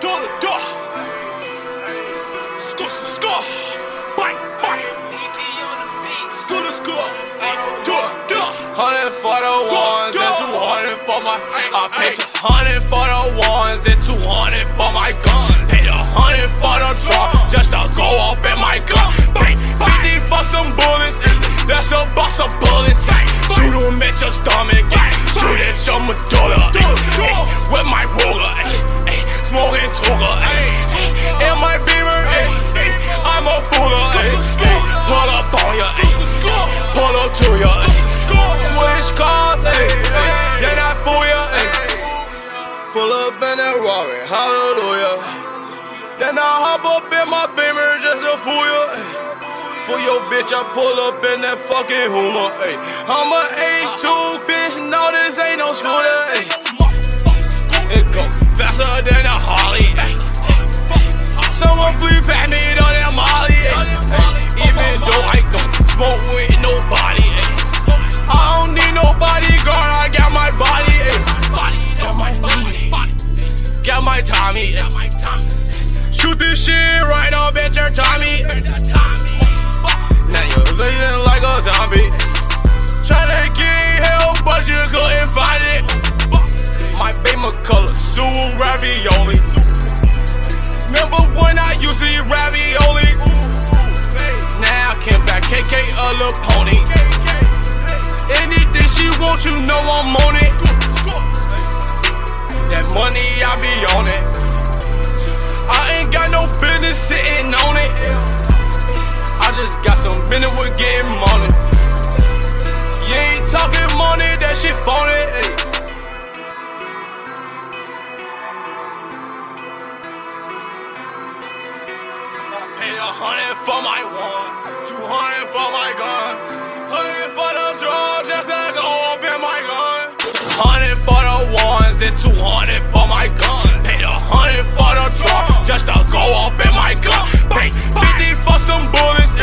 Door to door. Score, score, score. Bang, bang. To door. Hundred for the ones and two hundred for my. I paid two hundred for the ones and two hundred for my gun. Paid a hundred for the just to go up in my gun. Bang, fifty for some bullets. That's a box of bullets. Shoot 'em at your stomach. Shoot at your medulla. With my ruler. Smoking eh, In my beamer. I'm a fooler. Pull up on ya. Pull up to ya. Switch cars, then I fool ya. Pull up in that Rari, hallelujah. Then I hop up in my Beamer just to fool ya. For your bitch, I pull up in that fucking Hummer, ayy. I'm a H2 bitch, no, this ain't no scooter, ayy. It go faster than a Harley, ayy. Someone please pat me on that Molly, ayy. Even though I don't smoke with nobody, ayy. I don't need no bodyguard, I got my body, ayy. Got my body, got my Tommy, ayy. Shoot this shit right up at your Tommy. Now you're living like a zombie. Tryna get help, but you couldn't find it. My Bama color, Sue ravioli. Remember when I used to eat ravioli? Now I came back, KK a little pony. Anything she wants, you know I'm on it. That money, I be on it. I ain't got no business hundred for my gun. Paid a hundred for the drug just to go up in my gun. Pay fifty for some bullets,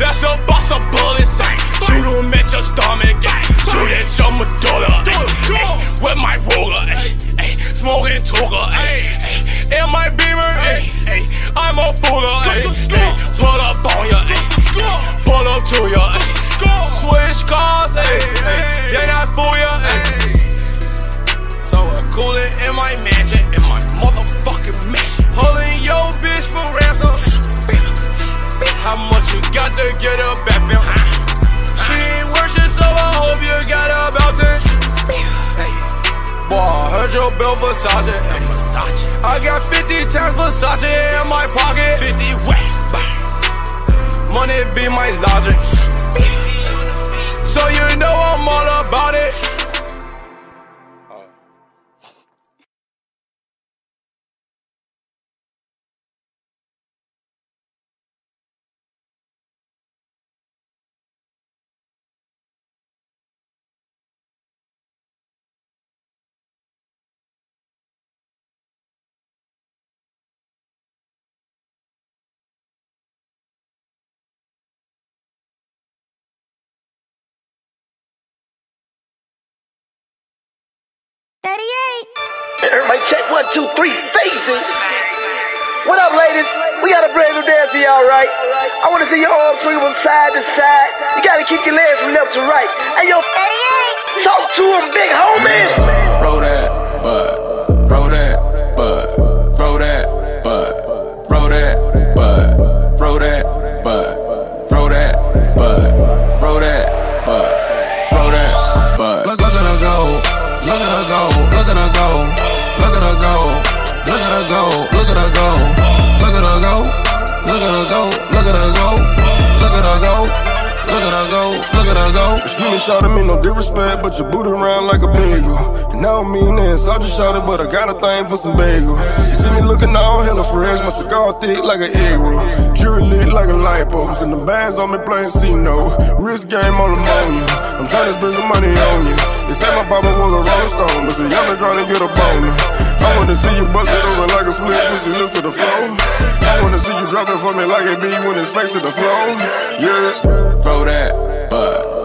that's a box of bullets. eh. Shoot 'em at your stomach, eh, shoot at your medulla. With my ruler, smoking eh, in my beamer, I'm a fooler, pull up on ya, pull up to ya, How much you got to get a back film? She ain't worship, so I hope you got a belt in. Boy, I heard your bill Versace. I got 50 times Versace in my pocket. 50 wet. Money be my logic. So you know I'm all about it. Everybody check one, two, three phases. What up, ladies? We got a brand new dance for y'all, right? I want to see your arms swing from side to side. You gotta keep your legs from left to right. And yo, talk to him, big homie. Disrespect, but your booty around like a bagel. And I don't mean that, so I just shot it, but I got a thing for some bagel. You see me looking all hella fresh, my cigar thick like an egg roll. Jury lit like a light post, and the bands on me playing C-No. Wrist game on ammonia. I'm trying to spend some money on you. They say my papa was a rolling stone, but see, y'all been trying to get a boner. I wanna see you bust it over like a split pussy lift to the floor. I wanna see you drop it for me like a B when it's face to the floor. Yeah. Throw that, but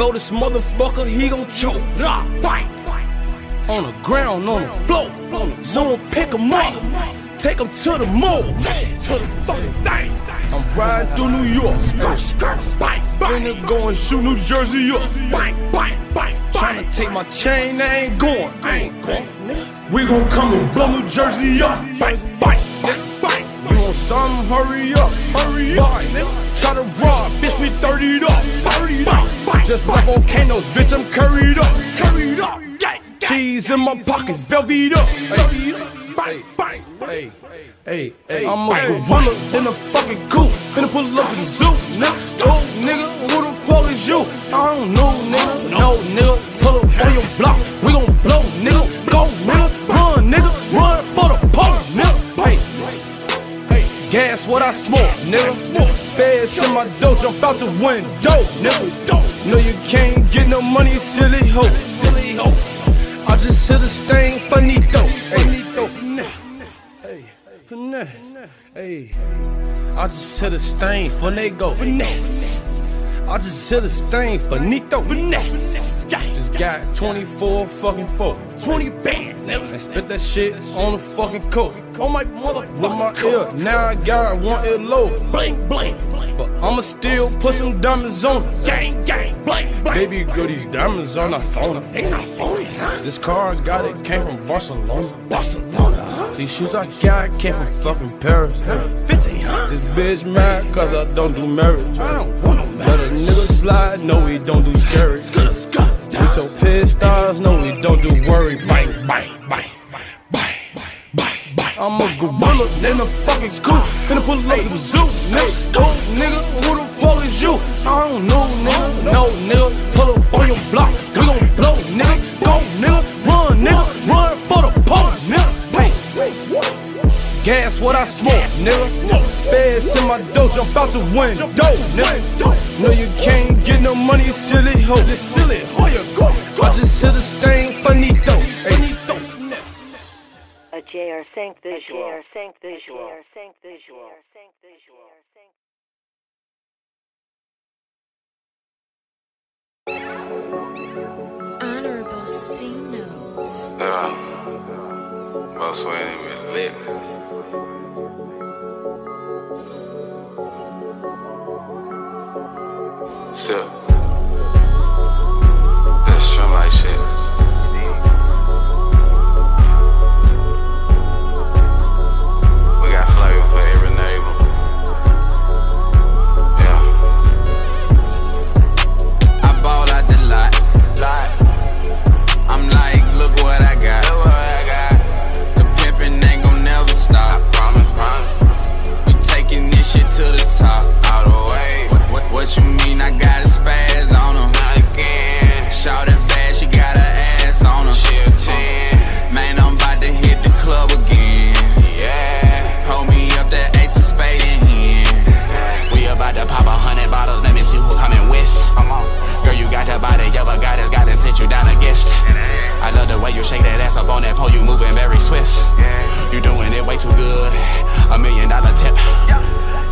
Blow this motherfucker, he gon' choke. Nah. On the ground, on the floor. Zone, pick him up. Take him to the mall. To the fucking thing. I'm riding through New York. Skirt, skirt, bite, bite. Finna go and shoot New Jersey up. Bite, bite, bite. Tryna take my chain, I ain't going. I ain't going. We gon' come and blow New Jersey up. Bite, bite, bite. You want some? Hurry up, hurry up. Bite, try to rob, bitch, we 30 up. 30 up. Just like volcanoes, bitch, I'm curried up. Curried up. Cheese in my pockets, velvet up. Hey, hey, hey, hey, I'm a gorilla in a fucking coop. Finna pull up in the zoo. Nigga, go, nigga, who the fuck is you? I don't know, nigga. No, nigga, pull up on your block. We gon' blow, nigga. Go, nigga, run, nigga, run for the pole, nigga. Hey, hey, guess what I smoke, nigga. Feds in my dough, jump out the window, nigga. No, you can't get no money, silly hoe. Silly hoe. I just hit a stain, finito. Hey, hey, finesse. Hey, I just hit a stain, finnego. Finesse. I just hit a stain, finito. Finesse. Just got 24 fucking four. 20 bands, nigga. And spit that shit on the fucking coat. On my motherfucking With my ear, now I got one ear low. Bling, bling. But I'ma still put some diamonds on it. Gang, gang, bling, bling. Baby girl, these diamonds are not phony. They not phony, huh? This car I got it came from Barcelona. Barcelona, huh? These shoes I got came from fucking Paris. Huh? 50, huh? This bitch mad cause I don't do marriage. I don't want no marriage. Let a nigga slide, no, we don't do scary. Skutta, skutta. With your piss stars, no, we don't do worry. Bang, bang, bang. I'm a gorilla in a fucking scoop. Finna pull up to the zoo, nigga. Go, nigga, who the fuck is you? I don't know, nigga. No, nigga, pull up on your block. We gon' blow, nigga. Go, nigga, run, nigga. Run for the pole, nigga. Hey, gas what I smoke, nigga. Feds in my dough, jump out the window, nigga. No, you can't get no money, silly hoe. This silly hoe, you go. I just hit a stain, finito. Hey. A JR Sync visual. JR Sync visual. JR Sync visual. Sync visual. Sync Honorable C note. Yeah. Most ain't even lit. Sip. That shrimp like shit. We got flavor for every neighbor. Yeah. I ball out the lot. Lot. I'm like, look what I got. Look what I got. The pimpin' ain't gon' never stop. Promise, promise. We taking this shit to the top. All the way. What, you mean? I got a spaz on her. Not again. Shout it fast, she got her ass on her. She a 10. Uh, man, I'm about to hit the club again. Yeah. Hold me up that ace of spade in hand. We about to pop a hundred bottles. Let me see who coming with. Come on. Girl, you got the body of a goddess. God has sent you down a gift. I love the way you shake that ass up on that pole. You moving very swift. You doing it way too good. A million dollar tip.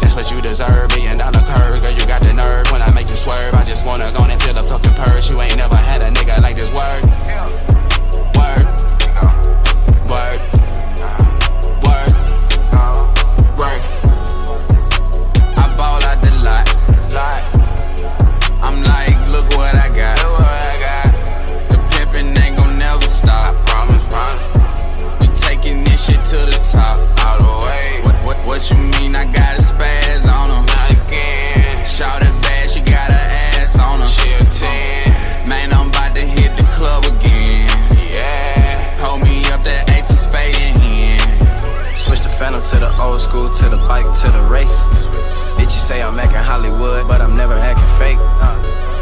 That's what you deserve. Million dollar curve. Girl, you got the nerve. When I make you swerve, I just wanna go and feel the fucking purse. You ain't never had a nigga like this word. Word. Word. Word. Word. I out the lot. I'm like, look what I got. The pimpin' ain't gon' never stop. We taking this shit to the top. The way. What, what, what you mean? I got a to the old school, to the bike, to the wraith. Bitches say I'm acting Hollywood, but I'm never acting fake.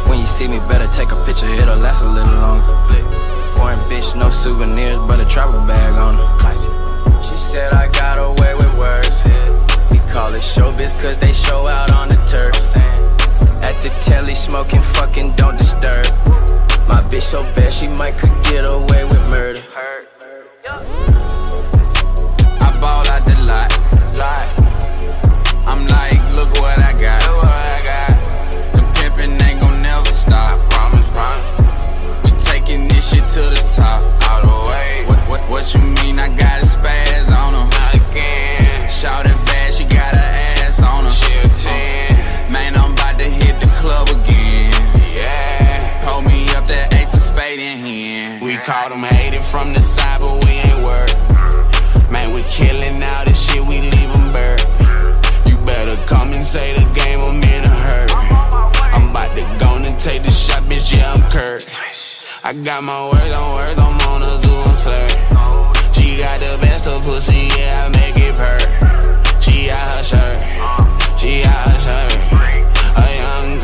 When you see me, better take a picture, it'll last a little longer. Foreign bitch, no souvenirs, but a travel bag on her. She said I got away with words. We call it showbiz, cause they show out on the turf. At the telly, smoking, fucking, don't disturb. My bitch so bad, she might could get away with murder. What, you mean? I got my words on words, I'm on a slur. She got the best of pussy, yeah, I make it purr. She out her shirt, she out her shirt. A young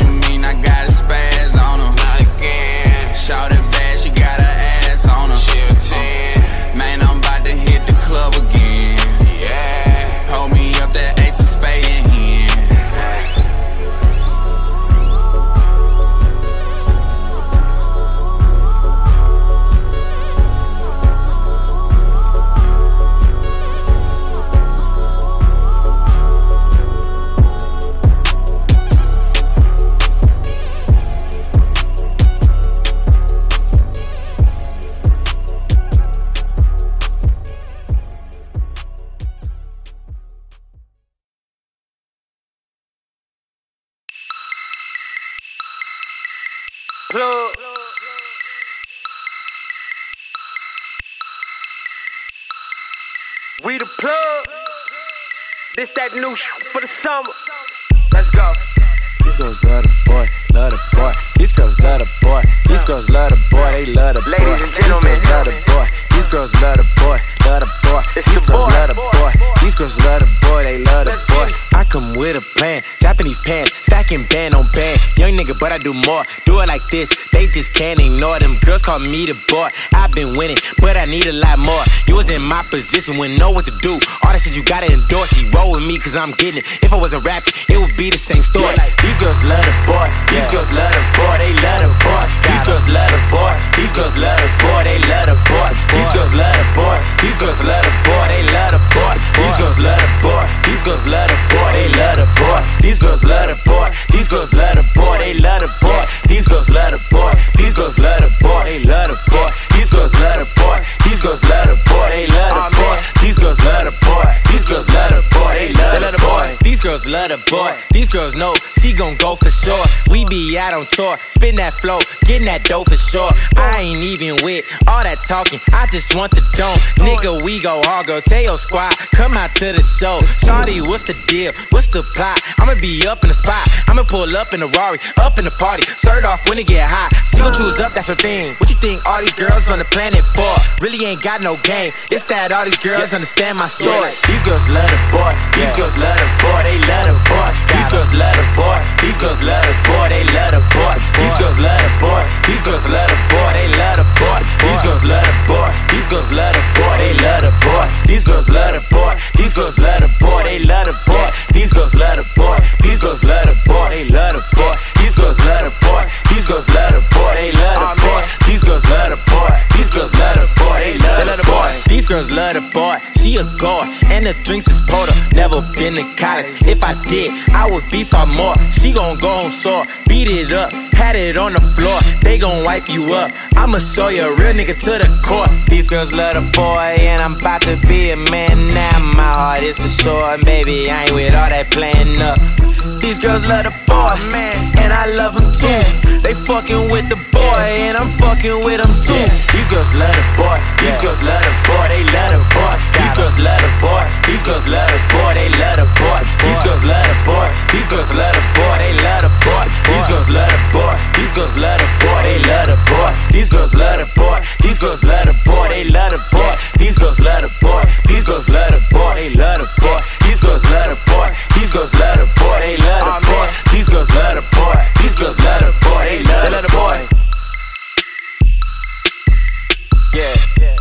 you mean? I got that new sh- for the summer. Let's go. These girls love the boy, love the boy. These girls love the boy. These girls love the boy, they love the boy. Ladies and These girls gentlemen. love the boy. These girls love the boy, love the boy. These girls love the boy. These girls love the boy, they love the boy. I come with a plan, Japanese pants, stacking band on band. Young nigga, but I do more. Do it like this, they just can't ignore them. Girls call me the boy. I've been winning, but I need a lot more. You was in my position, wouldn't know what to do. All that shit you gotta endorse. You roll with me, cause I'm getting it. If I wasn't rapping, it would be the same story. These girls love the boy. These girls love the boy. They love the boy. These girls love the boy. These girls love the boy. They love the boy. These girls love the boy. These girls love the boy. They love the boy. These girls love the boy. These girls love the boy. They love the boy. These girls love the boy. These girls love the boy. They love the boy. These girls love the boy. These girls love the boy. They love the boy. These girls love the boy. These girls love the boy. They love the boy. These girls love the boy. These girls love the boy. They love the boy. These girls love the boy. These girls know she gon' go for sure. We be out on tour, spin that flow, getting that dough for sure. I ain't even with all that talking. I just want the dome. Nigga, we go hard, girl. Tell your squad, come out to the show. Shawty, what's the deal? What's the plot? I'ma be up in the spot. I'ma pull up in a Rari, up in the party. Start off when it get hot. She gon' choose up, that's her thing. What you think all these girls on the planet for? Really ain't got no game. It's that all these girls understand my story. These girls love the boy. These girls love the boy. They love the boy. These girls love the boy. These girls love the boy. They love the boy. These girls love the boy. These girls love the boy. They love the boy. These girls love the boy. These girls love the boy. They love the boy. These girls love the boy. These girls love the boy. They love the boy. Girls love the boy. She a gore, and the drinks is porter. Never been to college. If I did, I would be some more. She gon' go on sore, beat it up, had it on the floor. They gon' wipe you up. I'ma show you a real nigga to the core. These girls love the boy, and I'm about to be a man now. My heart is for sure, and baby, I ain't with all that playing up. These girls love the boy, man, and I love him too. They fucking with the boy, and I'm fucking with him too. These girls love the boy, these girls love the boy, they love the boy. These girls love the boy, these girls love the boy, they love the boy. These girls love the boy, these girls love the boy, they love the boy. These girls love the boy, these girls love the boy, they love the boy. These girls love the boy, these girls love the boy, they love the boy. These girls love the boy, these girls love the boy, they love the boy. These girls love the boy, these girls love the boy, they love the boy. These girls love the boy, these girls love the boy, they love the boy. Yeah.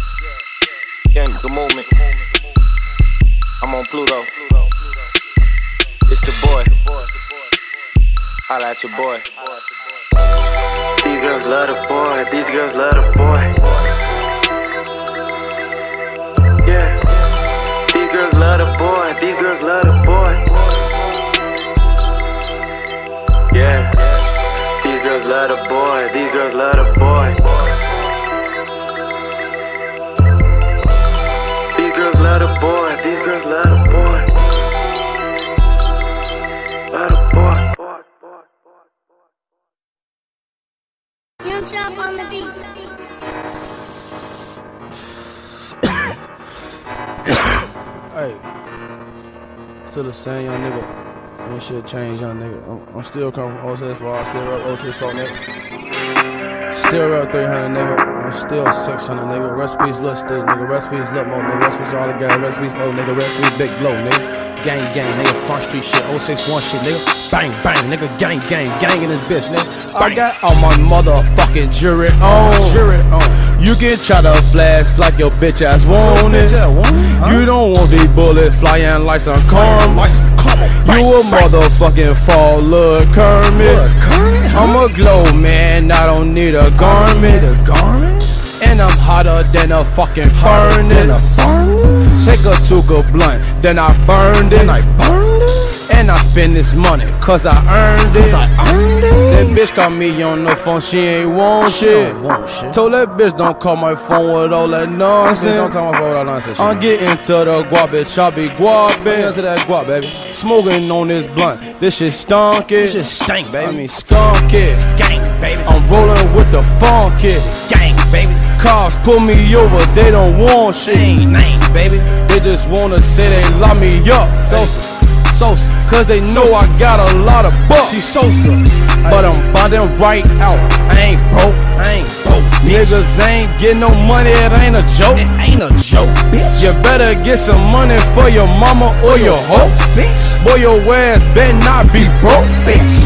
Young nigga movement. I'm on Pluto. It's the boy. Holla at your boy. These girls love the boy. These girls love the boy. Yeah. These girls love the boy. These girls love the boy. Yeah. These girls love the boy. These girls love the boy. These girls love the boy. Chop on the beat. Hey, still the same young nigga. Ain't shit changed, young nigga. I'm, I'm still coming from 06 for all, still up 06 for nigga. Still up 300 nigga. I'm still 600 nigga. Recipes look stick nigga. Recipes look more nigga. Recipes all the guys. Recipes oh nigga. Recipes big blow nigga. Gang gang nigga. Front street shit. 061 shit nigga. Bang bang nigga. Gang gang gang in this bitch nigga. I got all my motherfucking jury on. Jury on. You can try to flash like your bitch ass want it. You don't want these bullets flying like some karma. You a motherfucking fall, look Kermit. I'm a glow man, I don't need a garment. And I'm hotter than a fucking furnace. Take a Tuka blunt, then I burned it. And I spend this money, cause I earned it. i earned it That bitch call me on the phone, she ain't want shit. Told that bitch don't call my phone with all that nonsense. Don't call my phone with all that nonsense. I'm getting to the guap, bitch. I be guap, guapin'. to that guap, baby. Smoking on this blunt. This shit stunk it. This shit stink, baby. I mean skunk it. Gang, baby. I'm rolling with the funk it. Gang, baby. Cops pull me over, they don't want shit. Name, name, baby. They just wanna say they lock me up. Sosa. Sosa. Cause they know I got a lot of bucks. She Sosa. But I'm bonding right out. I ain't broke. I ain't broke. Niggas ain't getting no money, it ain't a joke. It ain't a joke, bitch. You better get some money for your mama or your hoe. bitch. Boy, your ass better not be broke. Bitch.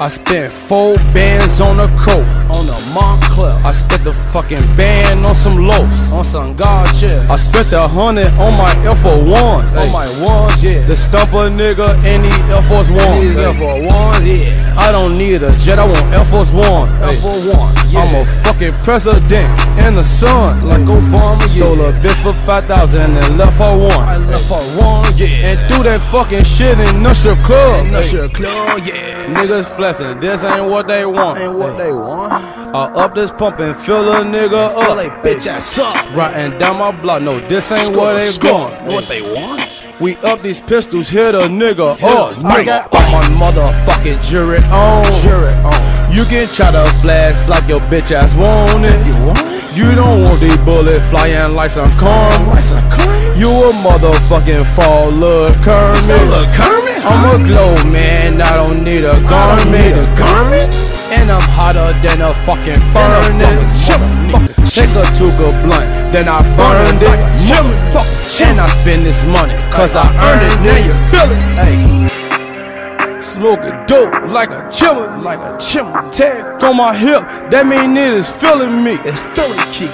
I spent four bands on a coat, on a Moncler. I spent the fucking band on some loafs, on some God shit. I spent a hundred on my Air Force Ones, on my ones, yeah. The stumper nigga in these Air Force Ones. These Air Force Ones, yeah. I don't need a jet, I want Air Force One. Air Force One, yeah. I'm a fucking president in the sun, like Obama. Yeah. Sold a bitch for 5,000 and left her one. I left her one, yeah. And threw that fucking shit in Nusher Club. Nusher Club, yeah. Niggas flexing, this ain't what they want. Ain't what they want. I up this pump and fill a nigga Fill up. they bitch ass up. Riding down my block, no, this ain't Score, what they score. want. What they want? We up these pistols, hit a nigga Hit a up. I nigga got all my motherfucking jury on. Jury on. You can try to flash like your bitch ass want it. You want? You don't want these bullets flying like some corn. Like some corn? You a motherfucking fall, look Kermit. Look, Kermit, I'm a glow man, I don't need a garment. need a garment? And I'm hotter than a fucking furnace. Take a Tuka blunt, then I burned it. And I spend this money, cause I earned it. Now you feel it. Hey. Smoking dope like a chimney, like a chimney. Tag on my hip, that mean it is feeling me. It's Philly Keith.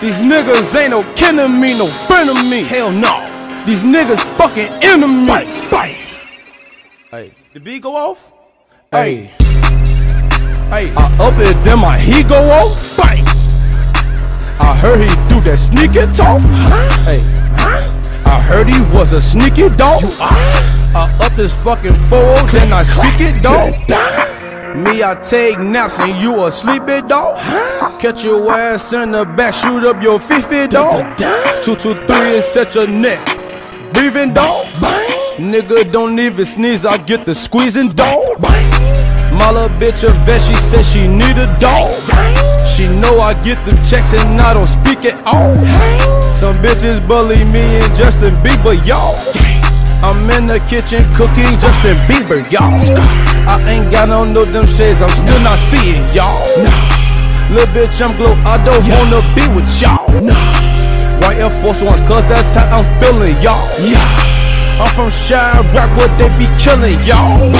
These niggas ain't no kin to me, no friend of me. Hell no. These niggas fucking enemies. Bite, bite. Hey, the beat go off? Hey. Hey, I up it, then my heat go off? Bang. I heard he do that sneaky talk. Huh? Hey, I heard he was a sneaky dog. You are? I up this fucking four, then I speak it, dog. Me, I take naps and you a sleepy dog. Catch your ass in the back, shoot up your fifi dog. Two, two, three, and set your neck. Breathing dog. Bang. Nigga don't even sneeze, I get the squeezing dog. My little bitch a vet, she said she need a dog. She know I get them checks and I don't speak at all. Some bitches bully me and Justin Bieber, y'all. I'm in the kitchen cooking Justin Bieber, y'all. I ain't got no no them shades, I'm still not seeing y'all. Little bitch, I'm glow, I don't wanna be with y'all. White Air Force Ones, cause that's how I'm feeling, y'all. I'm from Chiraq, where they be killing y'all.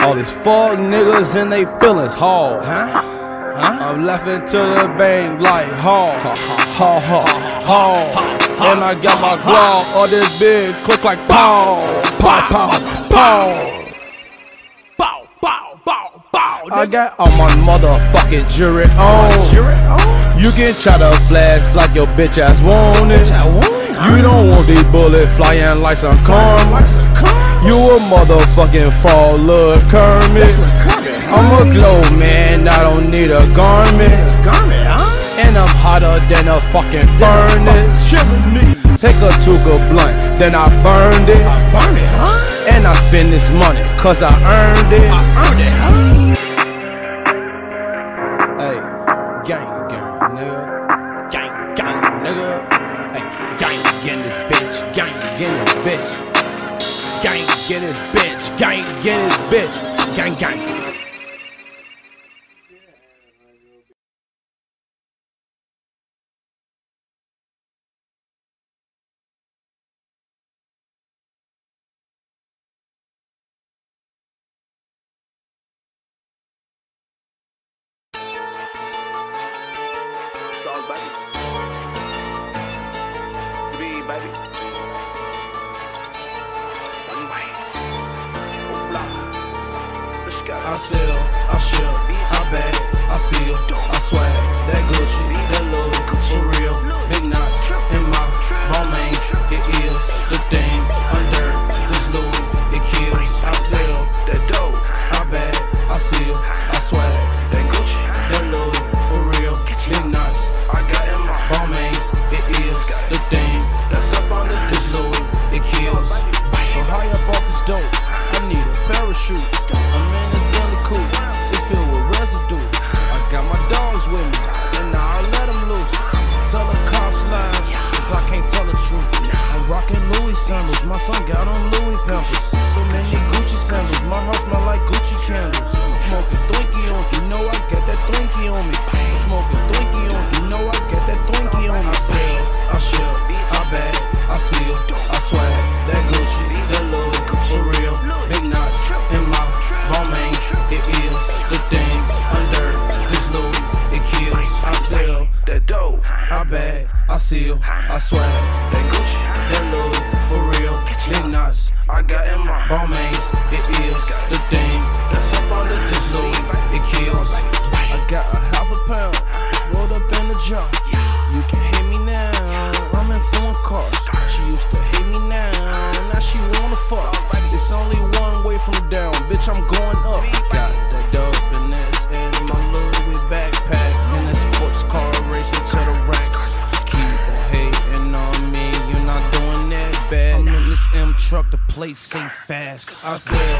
All these fuck niggas and they feelings hard. Huh? I'm laughing to the bang like ha ha ha ha ha. And I got my claw on this big click like pow pow pow pow. I got all my motherfucking jury on. Jury on? You can try to flash like your bitch ass want it. I want it. You don't want these bullets flying like some corn. Like some corn? You a motherfucking fall, look Kermit. That's like Kermit, huh? I'm a glow man, I don't need a garment. And I'm hotter than a fucking furnace. Take a Tuka blunt, then I burned it. Burn it. And I spend this money, cause I earned it. I earned it, bitch. Gang get his bitch, gang get his bitch. Gang gang. Fast. I sell,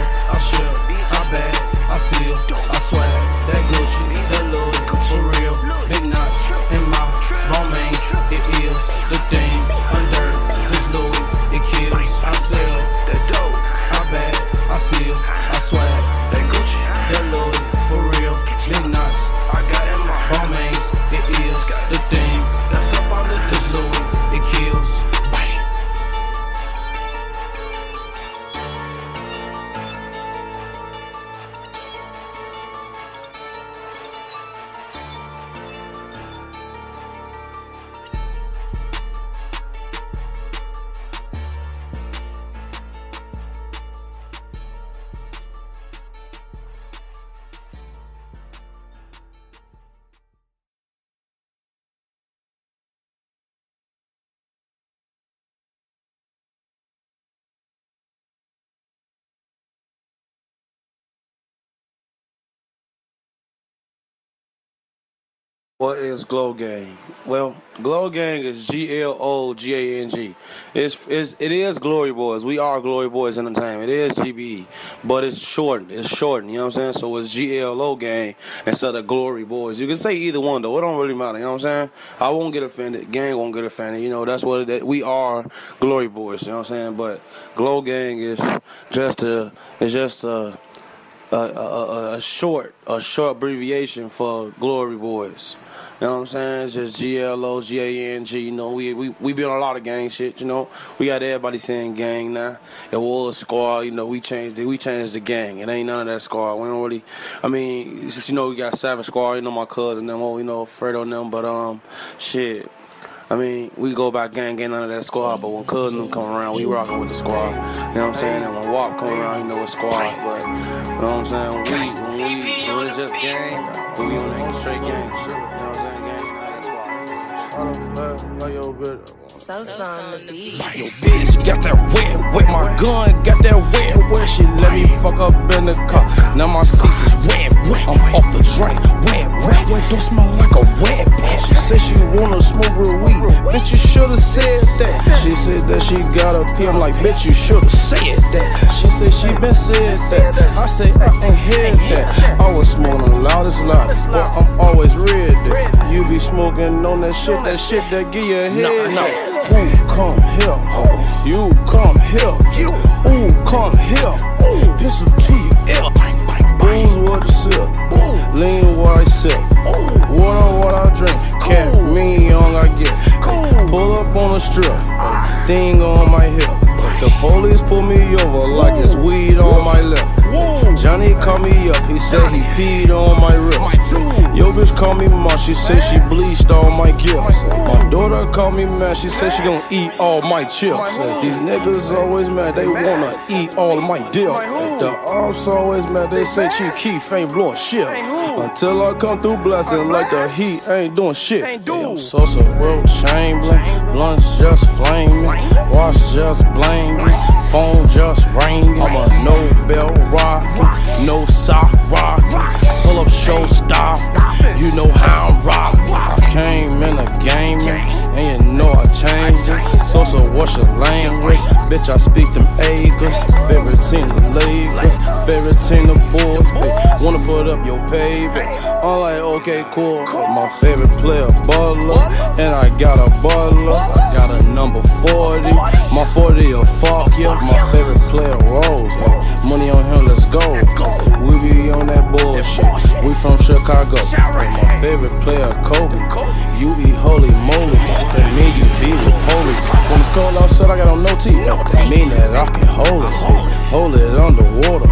What is Glo Gang? Well, Glo Gang is G L O G A N G. It's, it's it is Glory Boys. We are Glory Boys Entertainment. It is GBE, but it's shortened. It's shortened. You know what I'm saying? So it's G L O Gang instead of Glory Boys. You can say either one though. It don't really matter. You know what I'm saying? I won't get offended. Gang won't get offended. You know that's what it, we are. Glory Boys. You know what I'm saying? But Glo Gang is just a. It's just a. A, a, short, a short abbreviation for Glory Boys. You know what I'm saying? It's just G L O G A N G. You know, we we we been on a lot of gang shit. You know, we got everybody saying gang now. It was squad. You know, we changed it. We changed the gang. It ain't none of that squad. We don't really. I mean, you know, we got Savage Squad. You know, my cousin them. Oh, you know, Fredo and them. But um, shit. I mean, we go back gang, gang of that squad, but when cousin come around, we rocking with the squad. You know what I'm saying? And when WAP come around, you know it's squad. But you know what I'm saying? When we when we when it's just gang, we on that bitch. Sosa on the beat. Yo, bitch, got that wet, wet. My gun got that wet, wet. She let me fuck up in the car. Now my seats is wet, wet. I'm off the drink, wet, wet. Yo, don't smell like a wet bitch. She said she wanna smoke real weed. Bitch, you should've said that. She said that she got a P. I'm like, bitch, you should've said that. She said she been said that. I say I ain't heard that. I was smoking loud as loud, but I'm always red. You be smoking on that shit, that shit that give you a head. No, Who come here? You come here. Ooh, come here. Pistol to your ear. Booze what I sip. Lean what I sip. Water what I drink. Cat me young I get. Pull up on the strip. Ah. Thing on my hip. The police pull me over like it's weed on my lip. Johnny called me up, he said he peed on my wrist. Yo bitch called me ma, she said she bleached all my gifts. My daughter called me mad, she said she gon' eat all my chips. These niggas always mad, they wanna eat all my dip. The ops always mad, they say Chief Keef ain't blowing shit. Until I come through blasting like the heat ain't doing shit. Sosa, Wilt Chamberlain, blunts just flaming, watch just blaming, phone just ringing. I'm a Nobel rockin', no sock rock, pull up show stop. You know how I'm rockin'. I came in the game and you know I changed it. Sosa, what's your language? Bitch, I speak them acres. Favorite team, the Lakers. Favorite team, the Bulls. Wanna put up your paper? I'm like, okay, cool. My favorite player, Butler. And I got a Butler. I got a number 40. My 40 a fuck yeah. My favorite player, Rose. Hey, money on him, let's go. We be on that bullshit. We from Chicago. Hey, my favorite player, Kobe. You eat holy moly. That mean you be with police. When it's cold outside, I got on no teeth. Mean that I can hold it. Hold it underwater.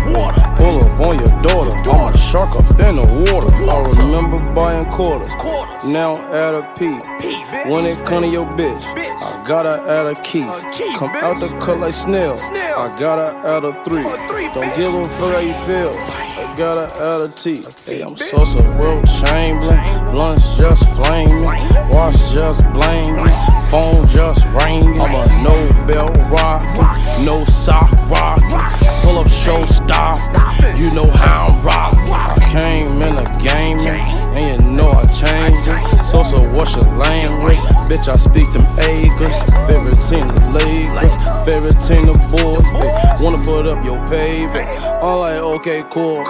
Pull up on your daughter. I'm a shark up in the water. I remember buying quarters. Now add a P. When it come to your bitch, I gotta add a key. Come out the cut like snail. I gotta add a three. Don't give a fuck how you feel. Add a T. Hey, I'm Sosa, Wilt Chamberlain. Blunts just flaming. Watch just blaming. Phone just ringing. I'm a Nobel rockin'. No sock rockin'. Pull up show stop. You know how I'm rockin'. I came in the game and you know I changed it. Sosa, what's your language? Bitch, I speak them acres. The Lakers. The Bulls. Wanna put up your paper? I'm like, okay, cool.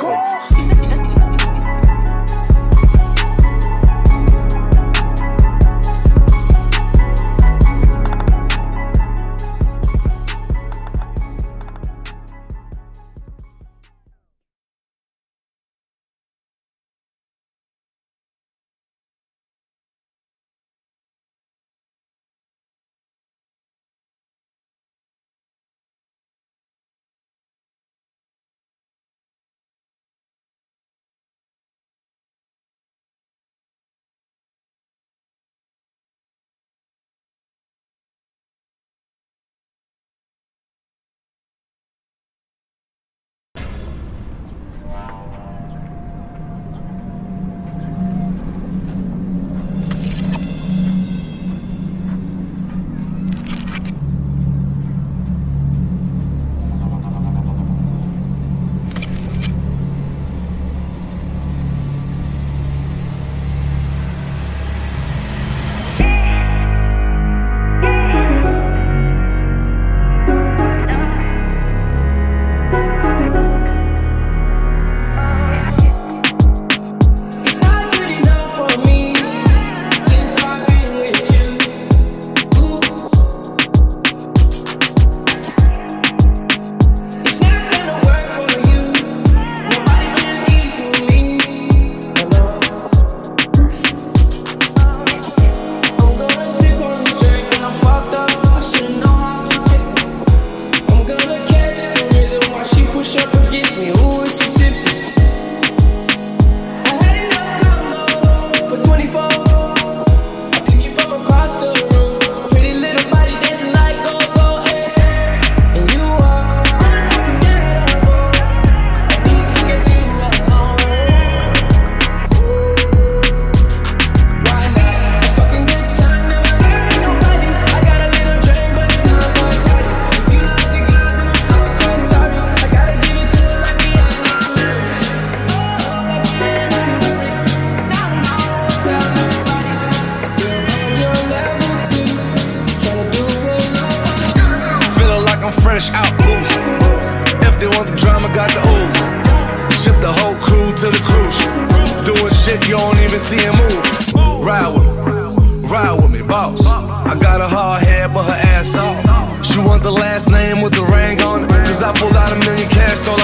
Don't even see him move. Ride with me, ride with me, boss. I got a hard head, but her ass off. She want the last name with the ring on it. Cause I pulled out a million cash, told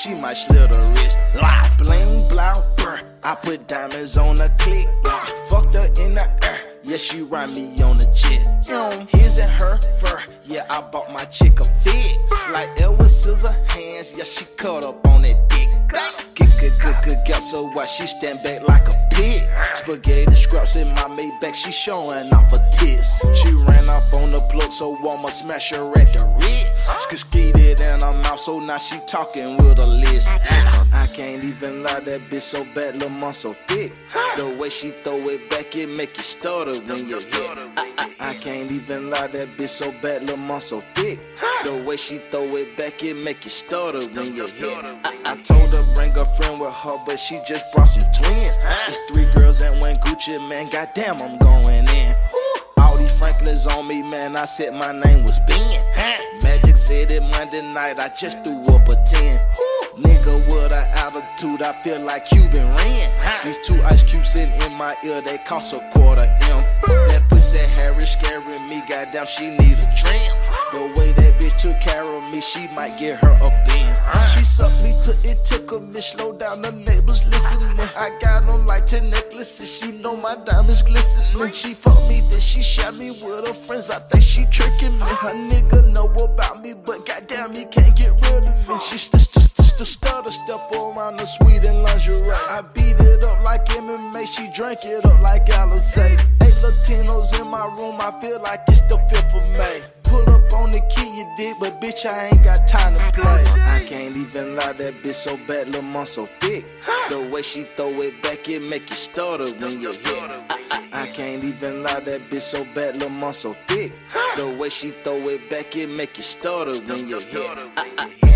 she might slit her wrist. Lie, bling, blow, brr. I put diamonds on her click. Fucked her in the air. Yeah, she ride me on the jet. His and her fur. Yeah, I bought my chick a fit. Like Elvis Scissor hands. Yeah, she caught up on that dick. Get good, good, good gap. So why she stand back like a pig? Spaghetti scraps in my Maybach. She showing off her tits. She ran off on the plug, so I'ma smash her at the Ritz. Skeeted in her mouth, so now she talking with a list. I ah, can't even lie, that bitch so bad, Lil' mom so thick. The way she throw it back, it make you stutter when you hit. Ah, ah, I, I, I can't even lie, that bitch so bad, Lil' mom so thick. The way she throw it back, it make you stutter when you hit. I, I told her bring a friend with her, but she just brought some twins. It's three girls and one Gucci, man. Goddamn, I'm going in. All these Franklins on me, man. I said my name was Ben. Magic City Monday night. I just threw up a 10. Nigga with an attitude, I feel like Cube and Ren. These two ice cubes sitting in my ear, they cost a quarter M. Said Harry scaring me, goddamn, she need a trim. The way that bitch took care of me, she might get her a Benz. She sucked me till it took a bitch, slow down the neighbors listening. I got on like 10 necklaces, you know my diamonds glistening. She fucked me, then she shot me with her friends, I think she tricking me. Her nigga know about me, but goddamn, he can't get rid of me. She just, just stutter step around the suite in lingerie. I beat it up like MMA, she drank it up like Alizé. Eight Latinos in my room, I feel like it's the 5th of May. Pull up on the key, you did, but bitch, I ain't got time to play. I can't even lie, that bitch so bad, Lil' mom so thick. The way she throw it back, it make you stutter when you hit. I, I, I can't even lie, that bitch so bad, Lil' mom so thick. The way she throw it back, it make you stutter when you hit. I, I,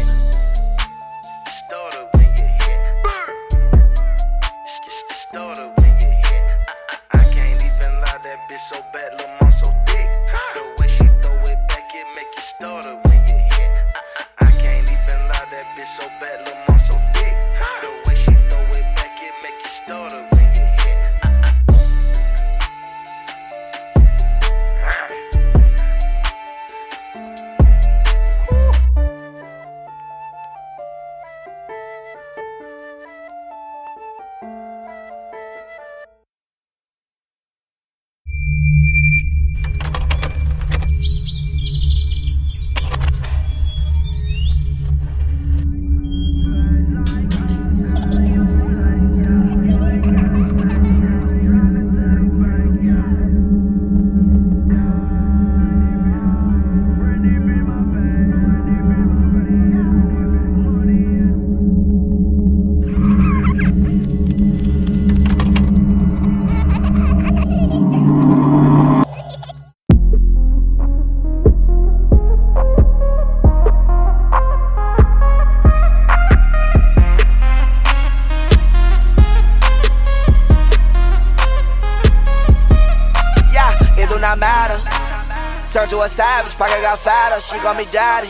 got fatter, she call me daddy.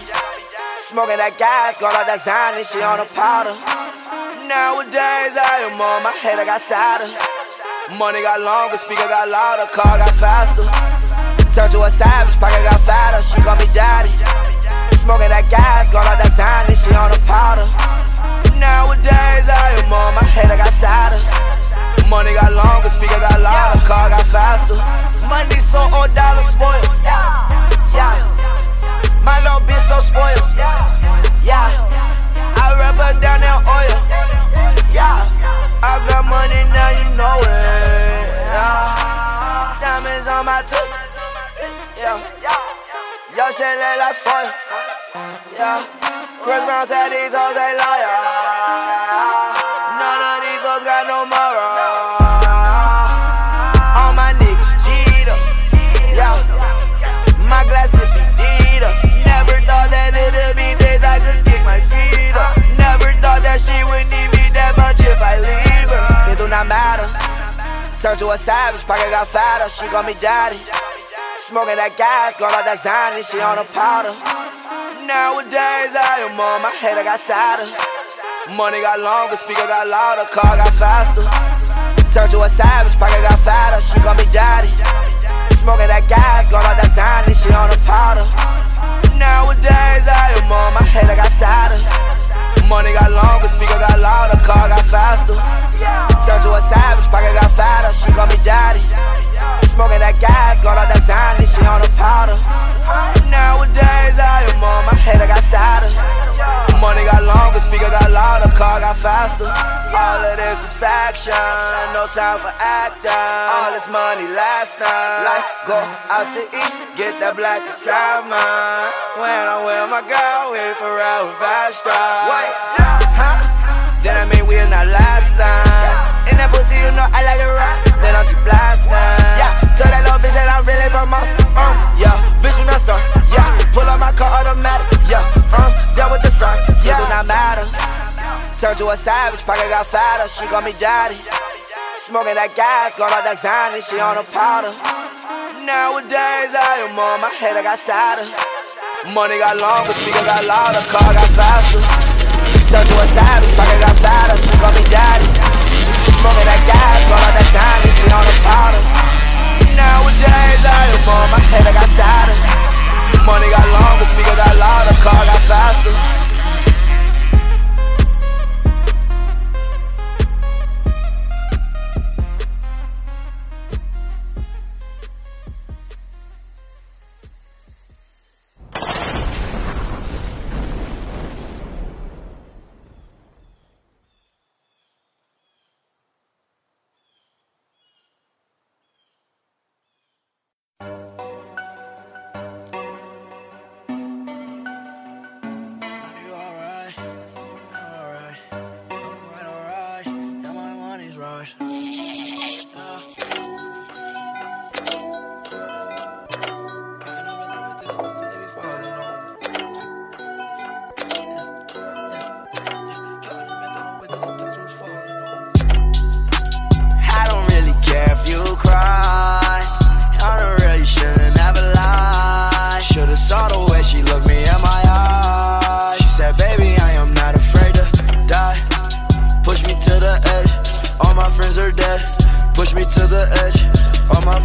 Smoking that gas, going out that Zany, she on a powder. Nowadays, I am on my head, I got sadder. Money got longer, speaker got louder, car got faster. Turn to a savage, pocket got fatter, she call me daddy. Smoking that gas, going out that Zany, she on a powder. Nowadays, I am on my head, I got sadder. Money got longer, speaker got louder, car got faster. Money so on dollar spoiled. Yeah. My little bitch so spoiled. Yeah. I rub her down in oil. Yeah. I got money now, you know it. Yeah. Diamonds on my tooth. Yeah. Yo, shit look like foil. Yeah. Chris Brown said these hoes ain't loyal. Turn to a savage, pocket got fatter, she call me daddy. Smoking that gas, going out that Zany, she on a powder. Nowadays, I am on my head, I got sadder. Money got longer, speaker got louder, car got faster. Turn to a savage, pocket got fatter, she call me daddy. Smoking that gas, going out that Zany, she on a powder. Nowadays, I am on my head, I got sadder. Money got longer, speaker got louder, car got faster. To a savage, pocket got fatter, she call me daddy. Smoking that gas, going out that Zany, she on the powder. Nowadays, I am on my head, I got sadder. Money got longer, speaker got louder, car got faster. All of this is faction, no time for acting. All this money last night. Like, go out to eat, get that black inside mine. When I'm with my girl, we forever fast drive. Wait, huh? Then I mean we're not last time. In that pussy, you know I like it right. Then I'm just blasting. Yeah, tell that little bitch that I'm really from us. Um, yeah, bitch, you not start. Yeah, pull up my car automatic. Yeah, um, done with the start. Yeah, do not matter. Turn to a savage, pocket got fatter. She call me daddy. Smoking that gas, going out that Zany, she on a powder. Nowadays, I am on my head, I got sadder. Money got longer, speaker got louder, car got faster. Turn to a savage, pocket got fatter, she call me daddy moving that gas, but all that time you shit on the powder. Nowadays I am on my head, I got sadder. Money got longer, speaker got louder, car got faster.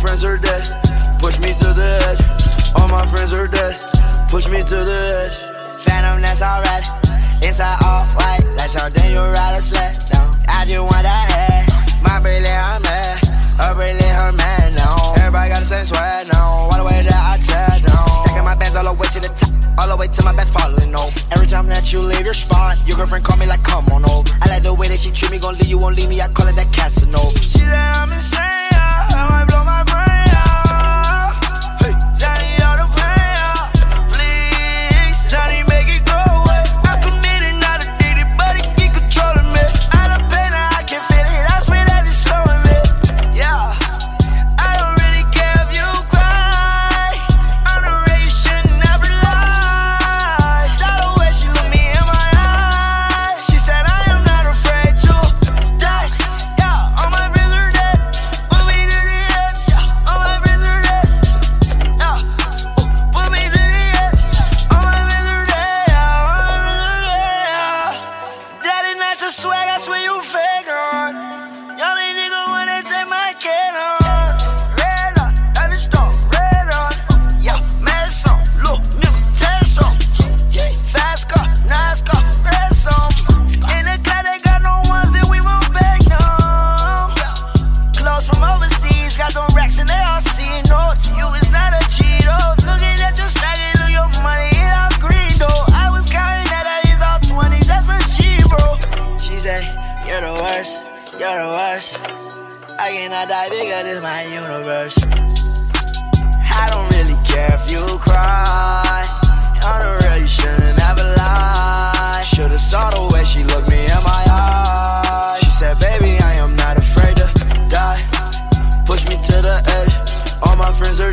Friends are dead. Push me to the edge. All my friends are dead. Push me to the edge. Phantom, that's alright. Inside all white, like something you ride a sled down. I just want that head. My bracelet, I'm mad. Her bracelet, her man now. Everybody got the same sweat now. All the way that I chat now. Stacking my bands all the way to the top. All the way to my bed falling over. Every time that you leave your spot, your girlfriend call me like, come on over. I like the way that she treat me, gon' leave you, won't leave me. I call it that Casanova. She said I'm insane. I might blow my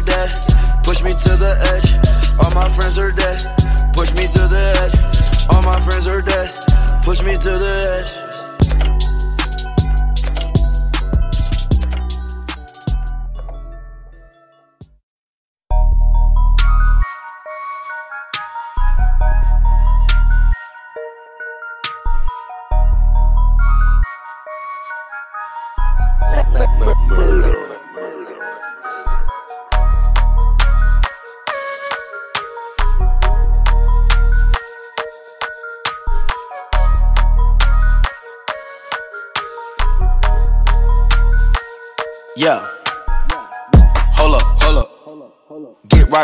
dead. Push me to the edge. All my friends are dead. Push me to the edge. All my friends are dead. Push me to the edge.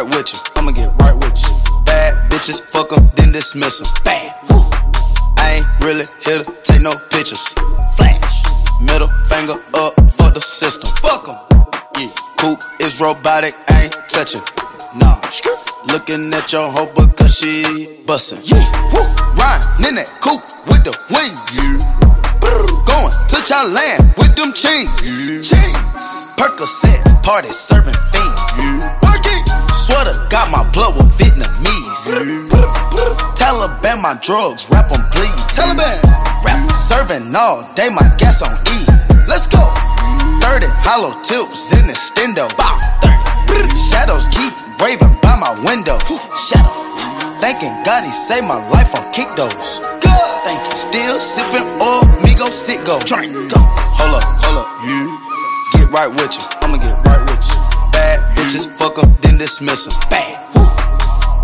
Right with you. I'ma get right with you. Bad bitches, fuck 'em, then dismiss 'em. Bad. Woo. I ain't really here to take no pictures. Flash. Middle finger up for the system. Fuck 'em. Yeah. Coupe is robotic, I ain't touching. Nah. Looking at your hoe because she bustin'. Yeah. Woo. Riding in that coupe with the wings. Yeah. Going to Thailand with them chains. Chains. Percocet party serving fiends. Working. Sweater got my blood with Vietnamese. Taliban my drugs, rap on please. Taliban. Rap serving all day, my gas on E. Let's go. 30 hollow tips in the stendo. 30. Shadows keep raving by my window. Shadow. Thanking God he saved my life on kick those. Thank you. Still sipping oil, me go sit go. Drink. Go. Hold up, hold up. You get right with you. I'ma get right with you. Bad bitches, fuck 'em, then dismiss 'em. Bad. Woo.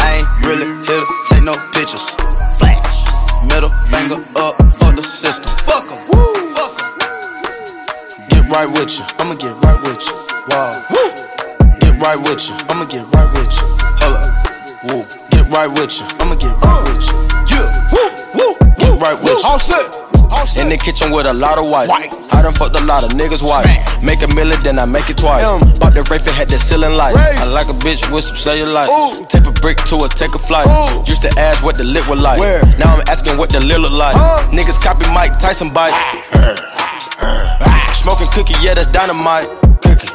I ain't really here to take no pictures. Flash. Middle finger up for the system. Fuck. Woo. Fuck 'em. Get right with you. I'ma get right with you. Wow. Woo. Get right with you. I'ma get right with you. Hold up. Woo. Get right with you. I'ma get right with you. Yeah. Woo. Woo. Get right with you. All set. In the kitchen with a lot of white. I done fucked a lot of niggas' wife. Make a million, then I make it twice. Bought the Wraith and had the ceiling light. I like a bitch with some cellulite. Tip a brick to her, take a flight. Used to ask what the lit was like. Now I'm asking what the lil look like. Niggas copy Mike Tyson bite. Smoking cookie, yeah, that's dynamite. Cookie.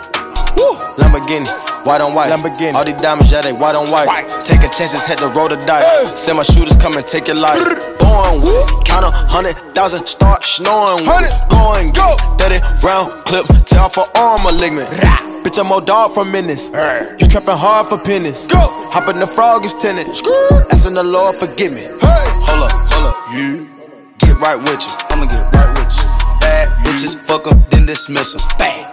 Woo. Lamborghini, white on white. Lamborghini. All these diamonds, yeah, they white on white. Taking chances, had to roll the dice. Send my shooters come and take your life. Born with, count a hundred thousand, start snoring with. Going, go. 30 round clip, tell for arm malignant. Bitch, I'm old dog from Menace. You trapping hard for pennies. Go. Hop in the frog is tenant. Asking the Lord, forgive me. Hey. Hold up, hold up. You get right with you. I'ma get right with you. Bad bitches fuck up, then dismiss 'em. Bang.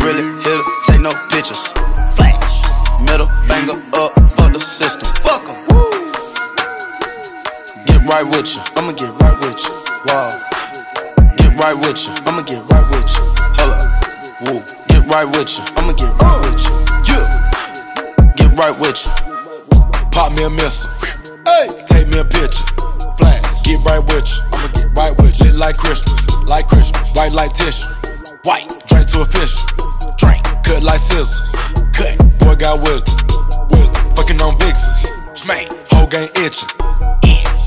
Woo. I ain't really here to take no pictures. Flash. Middle finger up for the system. Fuck 'em. Woo. Get right with you. I'ma get right with you. Wow. Get right with you. I'ma get right with you. Hold up. Woo. Get right with you. I'ma get right with you. Yeah. Get right with you. Pop me a missile. Hey, take me a picture. Flash, get right with you. I'ma get right with you. Lit like Christmas, like Christmas. White like tissue. White, drink to a fish. Drink, cut like scissors. Cut, boy got wisdom. Wisdom, fucking on vixens. Smack, whole game itching.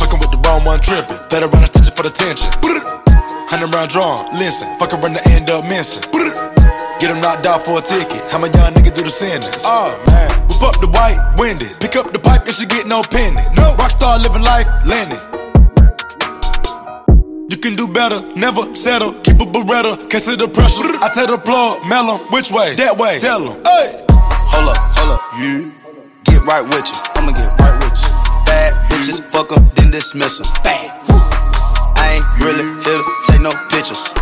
Fucking with the wrong one tripping. Let her run a stitching for the tension. Hundred round drawn, listen. Fuck run the end up missing. Get him knocked out for a ticket. How my young nigga do the sentence? Oh man. Whip up the white, winded. Pick up the pipe and she get no pendant. No. Rockstar living life, landing. You can do better, never settle. Keep a beretta, consider pressure. I tell the plug, mellow, which way? That way. Tell him. Hey. Hold up, hold up. You get right with you. I'ma get right with you. Bad bitches, fuck 'em, then dismiss 'em. Bang. I ain't really here to take no pictures.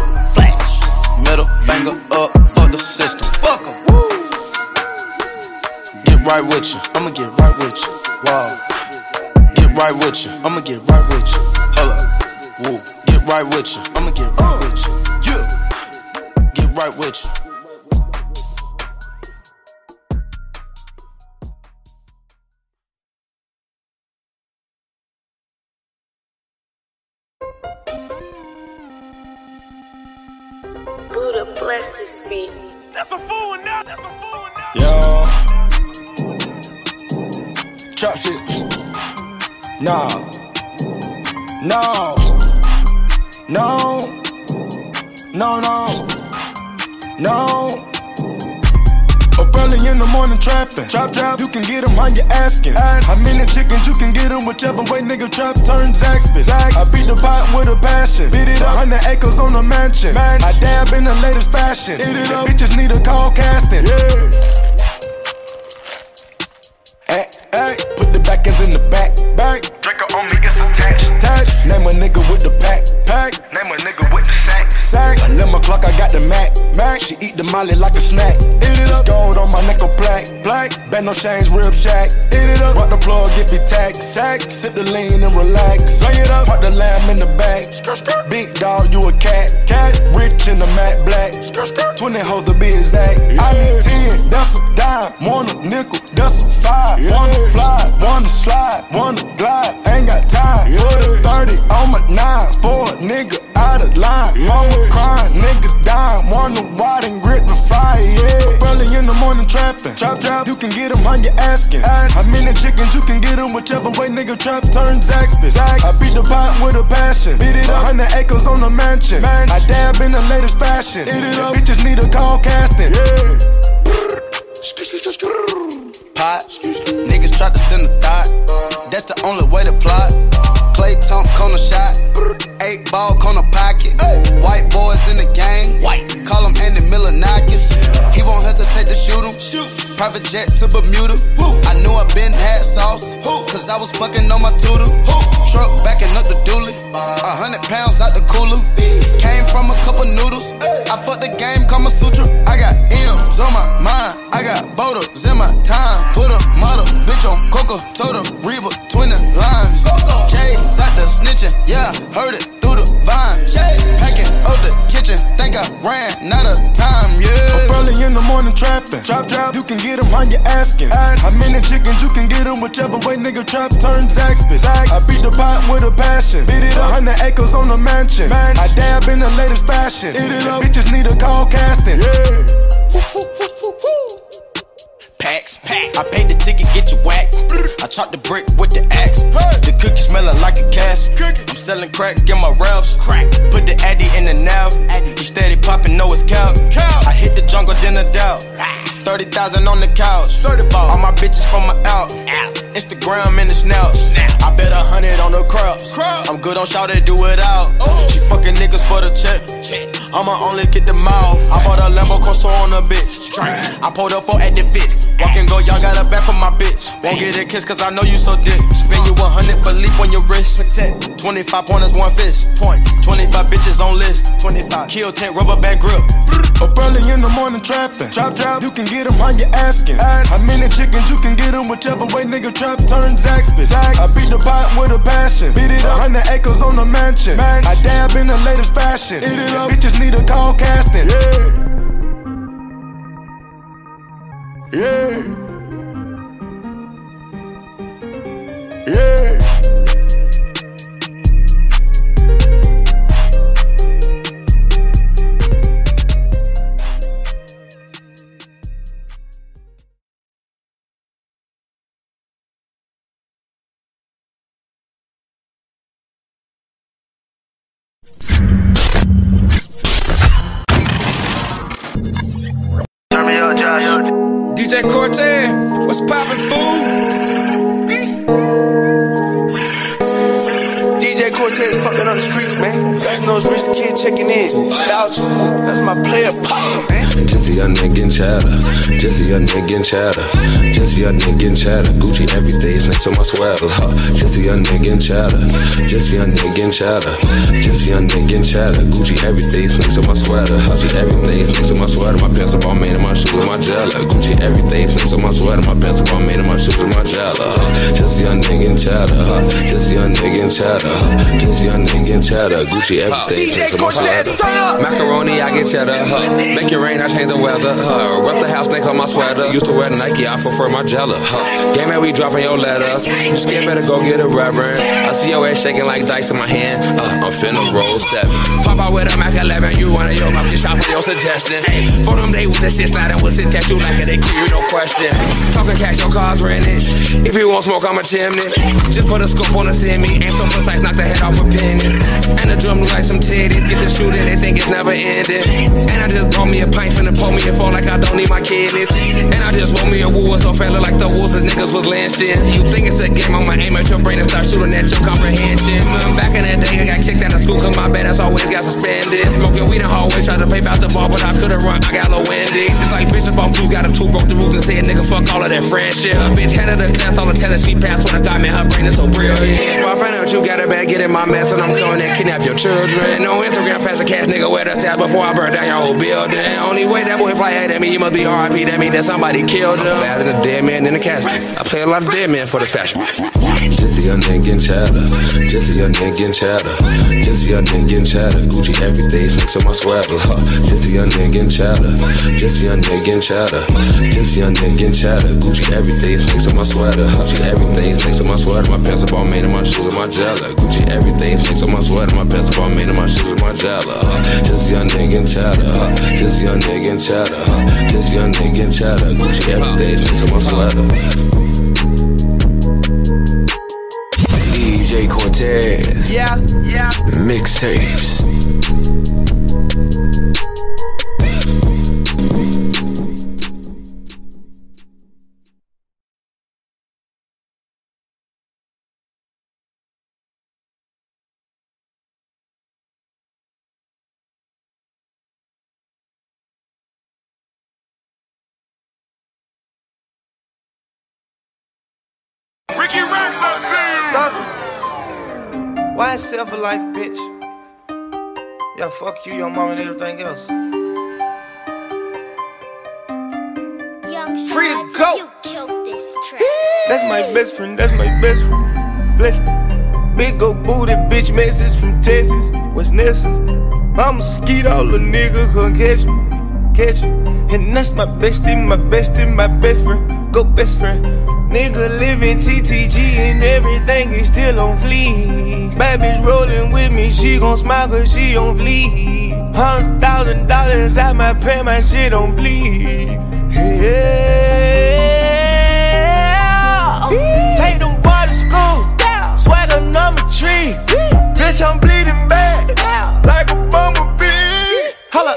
Latest. Eat it up. Bitches need a call casting. pot. Niggas tried to send a thought. That's the only way to plot. Clay Tump corner shot. Eight ball corner pocket. White Private jet to Bermuda. I knew I been had sauce. Cause I was fucking on my tutor. Truck backing up the dually. A hundred pounds out the cooler. Came from a couple noodles. I fucked the game, Kama Sutra. I got M's on my mind. I got boulders in my time. Put a mother bitch on Coca, told her Reba, twin the lines. J's out the snitching, yeah, heard it through the vine. Packing up the kitchen, think I ran out of time, yeah. Early in the morning trapping. Trap, trap, you can get 'em how you asking. i How many chickens you can get 'em whichever way nigga trap turns Zaxby's. I beat the pot with a passion. Beat it up. 100 acres on a mansion. I dab in the latest fashion. Eat it up. Bitches need a call casting. Yeah. Packs. I paid the ticket, get you whacked. I chopped the brick with the axe. The cookie smelling like a cash. I'm selling crack, get my raps. Crack. Put the addy in the nav. He steady popping, know it's cow. I hit the jungle, then a doubt. 30,000 on the couch. 30 ball. All my bitches from my out. Instagram in the snaps. I bet a hundred on the crops. I'm good on shout it, do it out. Oh. She fucking niggas for the check. I'ma only get the mouth. I bought a Lambo Corso on a bitch. I pulled up for at the fits. Walk and go, y'all got a back for my bitch. Won't get a kiss cause I know you so dick. Spend you 100 for leap on your wrist. 25 pointers, one fist. Points. 25 bitches on list. 25. Kill 10 rubber band grip. Up early in the morning trapping. Chop, chop, you can get them how you asking. How many chickens you can get them whichever way nigga trap turns Zaxby's. I beat the pot with a passion. Beat it up, 100 acres on the mansion. I dab in the latest fashion. Eat it up, bitches need a call casting. Yeah. Yeah. Yeah. What's poppin', fool? DJ Cortez fucking on the streets, man. Guys knows Rich checking in. That's, that's my player partner, man. Just a young nigga getting chatter. Just a young nigga getting chatter. Just a young nigga getting chatter. Gucci every day is next to my sweater. Huh. Just a young nigga getting chatter. Just a young nigga getting chatter. Just a young nigga getting chatter. Gucci every day is next to my sweater. Huh. Gucci every day is next to my sweater. My pants are all made and my shoes are my jelly. Gucci every day is next to my sweater. My pants are all made and my shoes are my jelly. Huh. Just a young nigga getting chatter. Huh. Just a young nigga getting chatter. Huh. Just a young nigga getting chatter. Gucci every day is next to my Macaroni, I get cheddar. Huh. Make it rain, I change the weather. Huh. Rep the house, think on my sweater. Used to wear Nike, I prefer my Jella. Huh. Game man, we dropping your letters. You scared, better go get a reverend. I see your ass shaking like dice in my hand. Uh, I'm finna roll seven. Pop out with a Mac 11, you wanna yo, get shot for your suggestion. Hey, for them day with the shit sliding, we'll sit at you like it, they give you no question. Talking cash, your car's rented. If you want smoke, I'm a chimney. Just put a scope on the semi. Aim so precise, knock the head off a penny. And the drum look like some titties. Get the shooting, they think it's never ending. And I just bought me a pint, finna pull me a phone like I don't need my kidneys. And I just roll me a woo, so fella like the wolves, the niggas was lynched in. You think it's a game, I'ma aim at your brain and start shooting at your comprehension. Back in the day, I got kicked out of school, cause my bad ass always got suspended. Smoking weed and always tried to pay out the ball, but I couldn't run, I got low ending. Just like Bishop off blue, got a two, broke the rules and said, nigga, fuck all of that friendship. Bitch head of the class, all the tests she passed when I got me, her brain is so brilliant. Well, find out you got a bad, get in my mess, and I'm coming and kidnap your children. No Instagram, fast cash nigga, wear the tab before I burn down your whole building. Only way that boy fly at me, he must be RIP, that mean that somebody killed him. Better than a dead man in the casket. I play a lot of dead men for this fashion. Just a young nigga getting chatter. Just a young nigga getting chatter. Just a young nigga getting chatter. Gucci every day next to my sweater. Huh. Just a young nigga getting chatter. Just a young nigga getting chatter. Just a young nigga getting chatter. Gucci every day next to my sweater. Gucci every day next to my sweater. My pants are all made and my shoes are my jelly. Gucci every day next to my sweater. My pants are all made and my shoes are my Huh. Just young nigga getting chatter. Huh. Just young nigga getting chatter. Huh. Just young nigga getting chatter. Gucci every day to my sweater. DJ Cortez. Yeah, yeah. Mixtapes. See you. Why self a life, bitch? Yeah, fuck you, your mom, and everything else. Free to go. That's my best friend. That's my best friend. Bless me. Big old booty bitch message from Texas. What's Nessa? I'm a skeet all the nigga can catch me. Catch me. And that's my bestie, my bestie, my best friend. Go best friend. Nigga living TTG and everything is still on fleek. Bad bitch rolling with me, she gon' smile cause she on fleek. Hundred thousand dollars at my pay, my shit on fleek. Yeah. Take them boy to school. Swagger number three. Bitch, I'm bleeding bad. Like a bumblebee. Holla,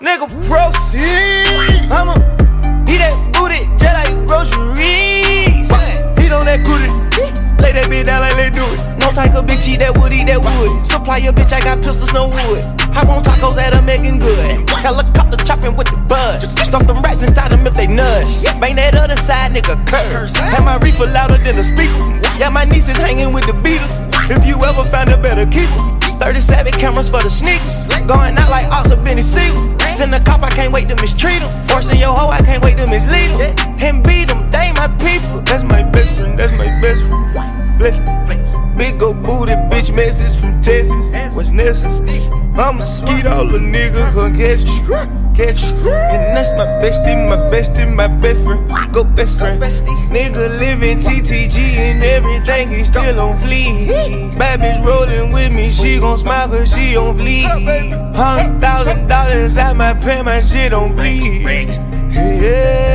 nigga, proceed. I'ma eat that booty just like groceries. Eat on that booty. Lay that bitch down like they do it. No type of bitch eat that wood, eat that wood. Supply your bitch, I got pistols, no wood. I want tacos at a making good. Helicopter chopping with the buzz. Stuff them rats inside them if they nudge. Bang that other side, nigga, curse. Have my reefer louder than the speaker. Yeah, my niece is hanging with the Beatles. If you ever find a better keeper. 37 cameras for the sneakers. Going out like Ox or Benny Siegel. Send a cop, I can't wait to mistreat him. Forcing your hoe, I can't wait to mislead him. And beat them, they my people. That's my best friend, that's my best friend. Bless Big ol' booty bitch message from Texas. What's necessary? I'm a skeet all the nigga gon' catch you. You. And that's my bestie, my bestie, my best friend. Go best friend. Nigga living TTG and everything he still on fleek. Bad bitch rolling with me, she gon' smile cause she on fleek. Hundred thousand dollars at my pen, my shit on bleed. Yeah.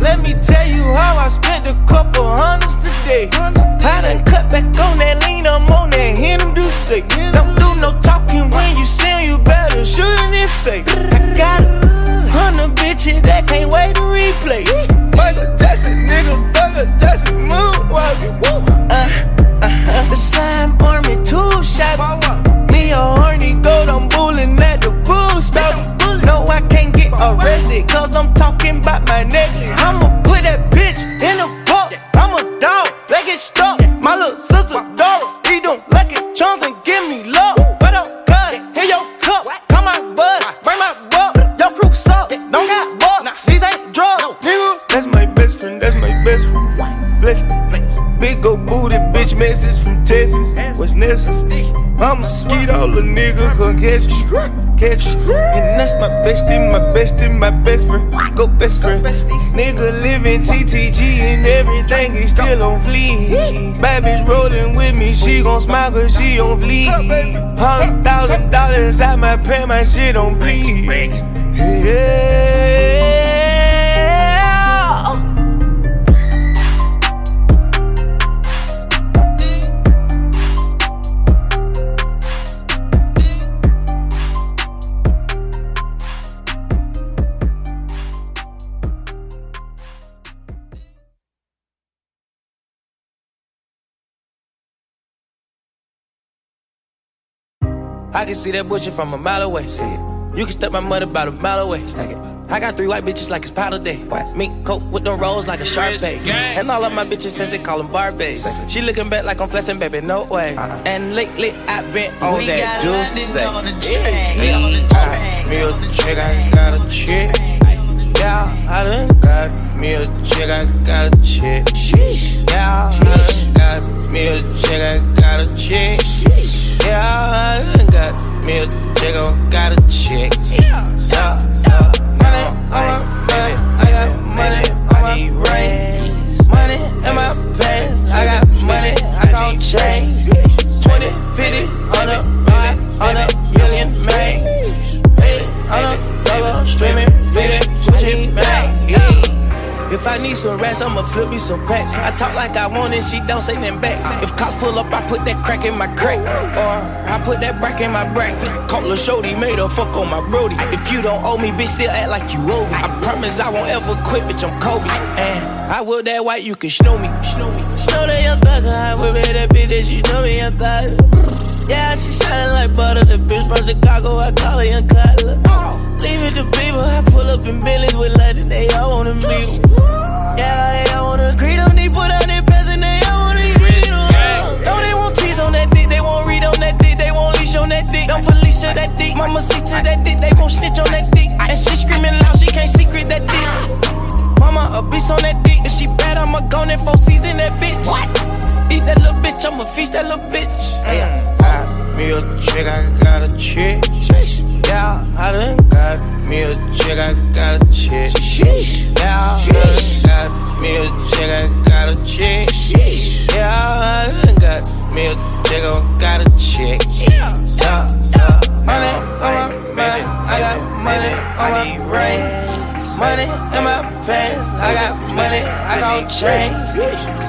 Let me tell you how I spent a couple hundreds today. I done cut back on that lean, I'm on that him do say. Don't do no talking when you 'em, you better shoot in their face. I got a hundred bitches that can't wait to replay. Michael Jackson, nigga, Michael Jackson, moonwalking. Woo. Uh, uh, uh, the slime army, two shots. Me a horny goat, I'm bullying at the pool stop. No, I can't get arrested, cause I'm talking about my necklace. I'ma put that bitch in a dog, let stuck. My little sister, don't like it. Chums and give me love. But up, cuz, hear your cup. Come my bud, bring my buck. Your crew suck, don't got bucks. These ain't drugs, nigga. That's my best friend, that's my best friend. Bless, flex. Big old booty bitch message from Texas. Necessary? I'm a skeet all the nigga gon' catch you. Catch you. And that's my bestie, my bestie, my best friend. Go best friend. Nigga living TTG and everything is still on fleek. Bad bitch rolling with me, she gon' smile cause she on fleek. Hundred thousand dollars at my pen, my shit on bleed. Yeah. I can see that bullshit from a mile away. See it. You can step my money about a mile away. Stack it. I got three white bitches like it's powder day. What? Mink coat with them rolls like a sharp bay. And all of my bitches since they call them Barbies. She looking back like I'm flexing, baby, no way. Uh-uh. And lately I've been on We that got juice. London on the Yeah, track. yeah. On the I- Me a chick, I got a chick. Yeah, I done got me a chick, I got a chick. Yeah, I done got me a chick, I got a chick. Yeah, I got me a I got a chick. Yeah, yeah. Money on my baby, I got money on my rings. Money in my pants, I got money, I got change. 20, 50, 100, 500 million, man. Hey, I'm a double streaming, feeding, Gucci bang. If I need some rats, I'ma flip me some packs. I talk like I want it, she don't say nothing back. If cops pull up, I put that crack in my crack. Or I put that brack in my brack. Call a shorty, made her fuck on my brody. If you don't owe me, bitch, still act like you owe me. I promise I won't ever quit, bitch, I'm Kobe. And I will that white, you can snow me. Snow me. Snow that young thugger, I will be that bitch that you know me, young thugger. Yeah, she shining like butter. The bitch from Chicago, I call her young Cutler. Leave it to people, I pull up in Billy's with London, they all wanna meet. Yeah, they all wanna agree, don't need put out their pants and they all wanna read them. No, they won't tease on that dick, they won't read on that dick, they won't leash on that dick. Don't Felicia that dick, mama see to that dick, they won't snitch on that dick. And she screaming loud, she can't secret that dick. Mama a beast on that dick, if she bad, I'ma go in for season that bitch. Eat that little bitch, I'ma feast that little bitch. Got me a chick, I got a chick. Yeah, I done got me a chick, I got a chick. Yeah, I done got me a chick, I got a chick. Yeah, I done got me a chick, I got a chick. Yeah, yeah. Money on my baby, I got money on my rings. Money in my pants, I got money, I got change.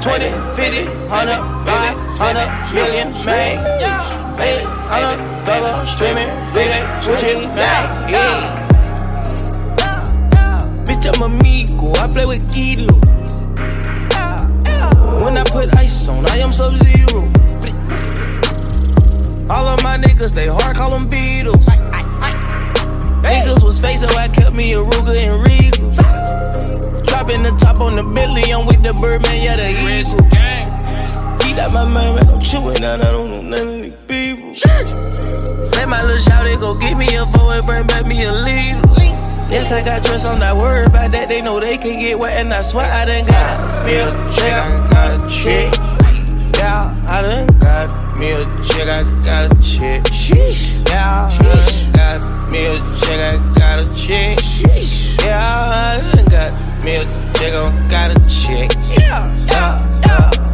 20, 50, 100, 500 million, man. I'm a double streaming, feeding, Gucci bang. Yeah. Bitch, I'm amigo, I play with Kilo. When I put ice on, I am sub zero. All of my niggas, they hard, call them Beatles. Niggas was fake, so I kept me a Ruger and Regal. Dropping the top on the Bentley, I'm with the Birdman, yeah, the Eagle. Eat out my mind, man, I'm chewing out, I don't know none of these people. Let my little shouty go get me a four and bring back me a lead. Yes, I got trust, I'm not worried about that. They know they can get wet, and I swear I done got me a check. I got a check. Yeah, I done got me a check. I got a check. Sheesh. Yeah, I done got me a check, I got a check. Yeah, I got me a check, I got a check. Yeah, yeah, yeah.